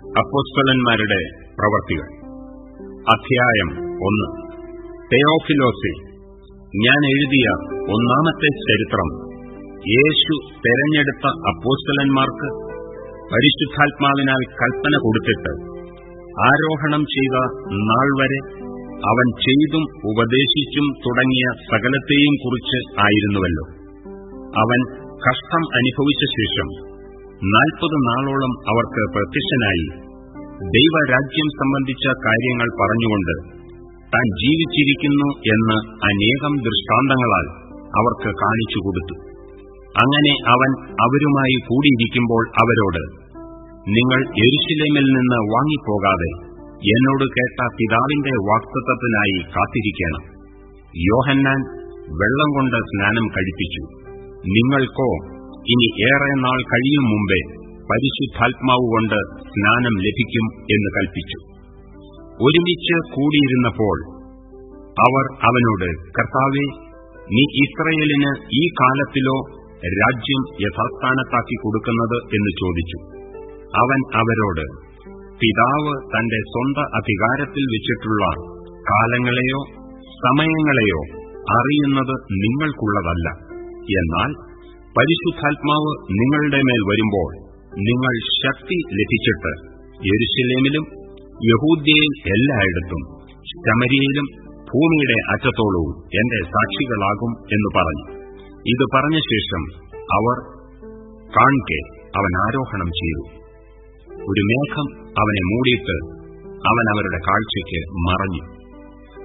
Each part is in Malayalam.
അപ്പോസ്തലന്മാരുടെ പ്രവർത്തികൾ. അധ്യായം ഒന്ന്. തെയോഫിലോസിൽ ഞാൻ എഴുതിയ ഒന്നാമത്തെ ചരിത്രം യേശു തെരഞ്ഞെടുത്ത അപ്പോസ്തലന്മാർക്ക് പരിശുദ്ധാത്മാവിനാൽ കൽപ്പന കൊടുത്തിട്ട് ആരോഹണം ചെയ്ത നാൾ വരെ അവൻ ചെയ്തും ഉപദേശിച്ചും തുടങ്ങിയ സകലത്തെയും കുറിച്ച് ആയിരുന്നുവല്ലോ. അവൻ കഷ്ടം അനുഭവിച്ച ശേഷം നാൽപ്പത് നാളോളം അവർക്ക് പ്രത്യക്ഷനായി. ദൈവരാജ്യം സംബന്ധിച്ച കാര്യങ്ങൾ പറഞ്ഞുകൊണ്ട് താൻ ജീവിച്ചിരിക്കുന്നു എന്ന് അനേകം ദൃഷ്ടാന്തങ്ങളാൽ അവർക്ക് കാണിച്ചു കൊടുത്തു. അങ്ങനെ അവൻ അവരുമായി കൂടിയിരിക്കുമ്പോൾ അവരോട് നിങ്ങൾ എരുശിലേമിൽ നിന്ന് വാങ്ങിപ്പോകാതെ എന്നോട് കേട്ട പിതാവിന്റെ വാക്തത്വത്തിനായി കാത്തിരിക്കണം. യോഹന്നാൻ വെള്ളം കൊണ്ട് സ്നാനം കഴിപ്പിച്ചു. നിങ്ങൾക്കോ ഇനി ഏറെ നാൾ കഴിയും മുമ്പേ പരിശുദ്ധാത്മാവ് കൊണ്ട് സ്നാനം ലഭിക്കും എന്ന് കൽപ്പിച്ചു. ഒരുമിച്ച് കൂടിയിരുന്നപ്പോൾ അവർ അവനോട് കർത്താവെ നീ ഇസ്രയേലിന് ഈ കാലത്തിലോ രാജ്യം യഥാസ്ഥാനത്താക്കി കൊടുക്കുന്നത്? എന്ന് ചോദിച്ചു. അവൻ അവരോട് പിതാവ് തന്റെ സ്വന്ത അധികാരത്തിൽ വെച്ചിട്ടുള്ള കാലങ്ങളെയോ സമയങ്ങളെയോ അറിയുന്നത് നിങ്ങൾക്കുള്ളതല്ല. എന്നാൽ പരിശുദ്ധാത്മാവ് നിങ്ങളുടെ മേൽ വരുമ്പോൾ നിങ്ങൾ ശക്തി ലഭിച്ചിട്ട് യെരുശലേമിലും യഹൂദ്യയിൽ എല്ലായിടത്തും ശമരിയിലും ഭൂമിയുടെ അറ്റത്തോളവും എന്റെ സാക്ഷികളാകും എന്ന് പറഞ്ഞു. ഇത് പറഞ്ഞ ശേഷം അവർ കാൺകെ അവൻ ആരോഹണം ചെയ്തു. ഒരു മേഘം അവനെ മൂടിയിട്ട് അവൻ അവരുടെ കാഴ്ചയ്ക്ക് മറഞ്ഞു.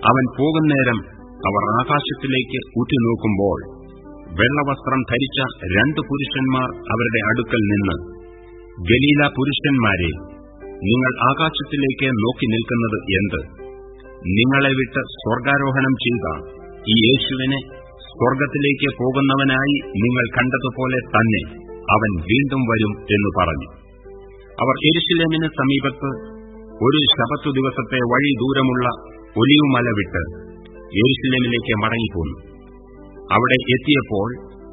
അവൻ പോകുന്നേരം അവർ ആകാശത്തിലേക്ക് ഉറ്റുനോക്കുമ്പോൾ വെള്ളവസ്ത്രം ധരിച്ച രണ്ട് പുരുഷന്മാർ അവരുടെ അടുക്കൽ നിന്ന് ഗലീല പുരുഷന്മാരെ നിങ്ങൾ ആകാശത്തിലേക്ക് നോക്കി നിൽക്കുന്നത് എന്ത്? നിങ്ങളെ വിട്ട് സ്വർഗാരോഹണം ചെയ്ത ഈ യേശുവിനെ സ്വർഗത്തിലേക്ക് പോകുന്നവനായി നിങ്ങൾ കണ്ടതുപോലെ തന്നെ അവൻ വീണ്ടും വരും എന്ന് പറഞ്ഞു. അവർ എരിശിലേമിന് സമീപത്ത് ഒരു ശപത്തു ദിവസത്തെ വഴി ദൂരമുള്ള ഒലിയുമല വിട്ട് എരിശിലേമിലേക്ക് മടങ്ങിപ്പോന്നു. അവിടെ എത്തിയപ്പോൾ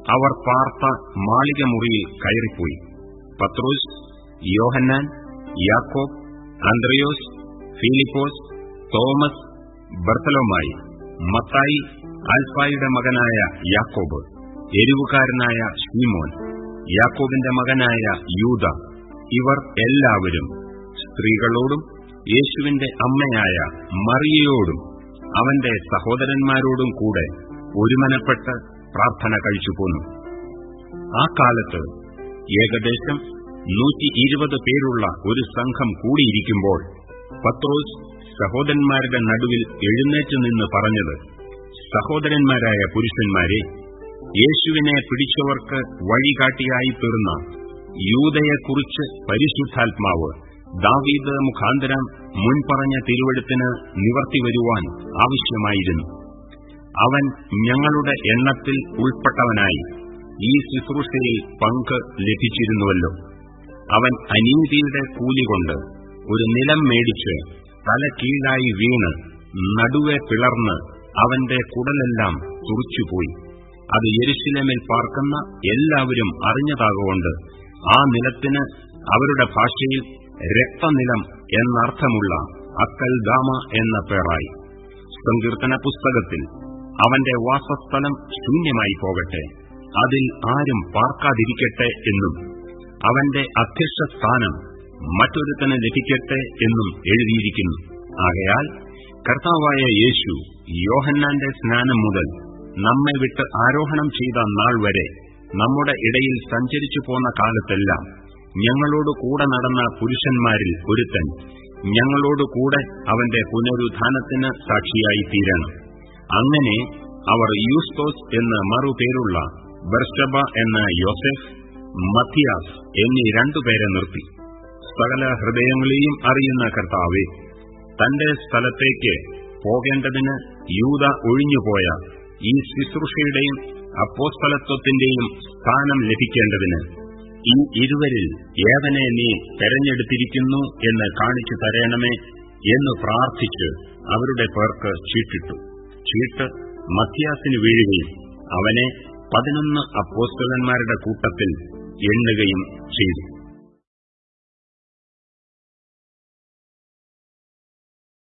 അവർ പാർത്ത മാളിക മുറിയിൽ കയറിപ്പോയി. പത്രോസ് യോഹന്നാൻ യാക്കോബ് അന്ത്രയോസ് ഫിലിപ്പോസ് തോമസ് ബർത്തലോമായി മത്തായി ആൽഫായുടെ മകനായ യാക്കോബ് എരിവുകാരനായ ഷീമോൻ യാക്കോബിന്റെ മകനായ യൂത ഇവർ എല്ലാവരും സ്ത്രീകളോടും യേശുവിന്റെ അമ്മയായ മറിയയോടും അവന്റെ സഹോദരന്മാരോടും കൂടെ ഒരുമനപ്പെട്ട് പ്രാർത്ഥന കഴിച്ചു പോന്നു. ആ കാലത്ത് ഏകദേശം നൂറ്റി ഇരുപത് പേരുള്ള ഒരു സംഘം കൂടിയിരിക്കുമ്പോൾ പത്രോസ് സഹോദരന്മാരുടെ നടുവിൽ എഴുന്നേറ്റ് നിന്ന് പറഞ്ഞത് സഹോദരന്മാരായ പുരുഷന്മാരെ യേശുവിനെ പിടിച്ചവർക്ക് വഴികാട്ടിയായി തീർന്ന യൂതയെക്കുറിച്ച് പരിശുദ്ധാത്മാവ് ദാവീദ് മുഖാന്തരം മുൻപറഞ്ഞ തിരുവെടുത്തിന് നിവർത്തി വരുവാൻ ആവശ്യമായിരുന്നു. അവൻ ഞങ്ങളുടെ എണ്ണത്തിൽ ഉൾപ്പെട്ടവനായി. ഈ ശുശ്രൂഷയിൽ പങ്ക് ലഭിച്ചിരുന്നുവല്ലോ. അവൻ അനീതിയുടെ കൂലികൊണ്ട് ഒരു നിലം മേടിച്ച് തല കീഴായി വീണ് നടുവെ പിളർന്ന് അവന്റെ കുടലെല്ലാം തുറിച്ചുപോയി. അത് യരിശിലമിൽ പാർക്കുന്ന എല്ലാവരും അറിഞ്ഞതാകൊണ്ട് ആ നിലത്തിന് അവരുടെ ഭാഷയിൽ രക്തനിലം എന്നർത്ഥമുള്ള അക്കൽ ദാമ എന്ന പേറായി സങ്കീർത്തന പുസ്തകത്തിൽ അവന്റെ വാസസ്ഥലം ശൂന്യമായി പോകട്ടെ. അതിൽ ആരും പാർക്കാതിരിക്കട്ടെ എന്നും അവന്റെ അധ്യക്ഷ സ്ഥാനം മറ്റൊരുത്തന് ലഭിക്കട്ടെ എന്നും എഴുതിയിരിക്കുന്നു. ആകയാൽ കർത്താവായ യേശു യോഹന്നാന്റെ സ്നാനം മുതൽ നമ്മെ വിട്ട് ആരോഹണം ചെയ്ത നാൾ വരെ നമ്മുടെ ഇടയിൽ സഞ്ചരിച്ചു പോന്ന കാലത്തെല്ലാം ഞങ്ങളോട് കൂടെ നടന്ന പുരുഷന്മാരിൽ ഒരുത്തൻ ഞങ്ങളോട് കൂടെ അവന്റെ പുനരുദ്ധാനത്തിന് സാക്ഷിയായി തീരണം അങ്ങനെ അവർ യൂസ്തോസ് എന്ന് മറുപേരുള്ള ബർഷബ എന്ന യോസെഫ് മത്തിയാസ് എന്നീ രണ്ടുപേരെ നിർത്തി. സകല ഹൃദയങ്ങളെയും അറിയുന്ന കർത്താവെ തന്റെ സ്ഥലത്തേക്ക് പോകേണ്ടതിന് യൂത ഒഴിഞ്ഞുപോയ ഈ ശുശ്രൂഷയുടെയും അപ്പോസ്തലത്വത്തിന്റെയും സ്ഥാനം ലഭിക്കേണ്ടതിന് ഈ ഇരുവരിൽ ഏവനെ നീ തെരഞ്ഞെടുത്തിരിക്കുന്നു എന്ന് കാണിച്ചു തരണമേ എന്ന് പ്രാർത്ഥിച്ച് അവരുടെ പേർക്ക് ചീട്ടിട്ടു. ചീട്ട് മത്യാസിന് വീഴുകയും അവനെ പതിനൊന്ന് അപ്പോസ്തലന്മാരുടെ കൂട്ടത്തിൽ എണ്ണുകയും ചെയ്തു.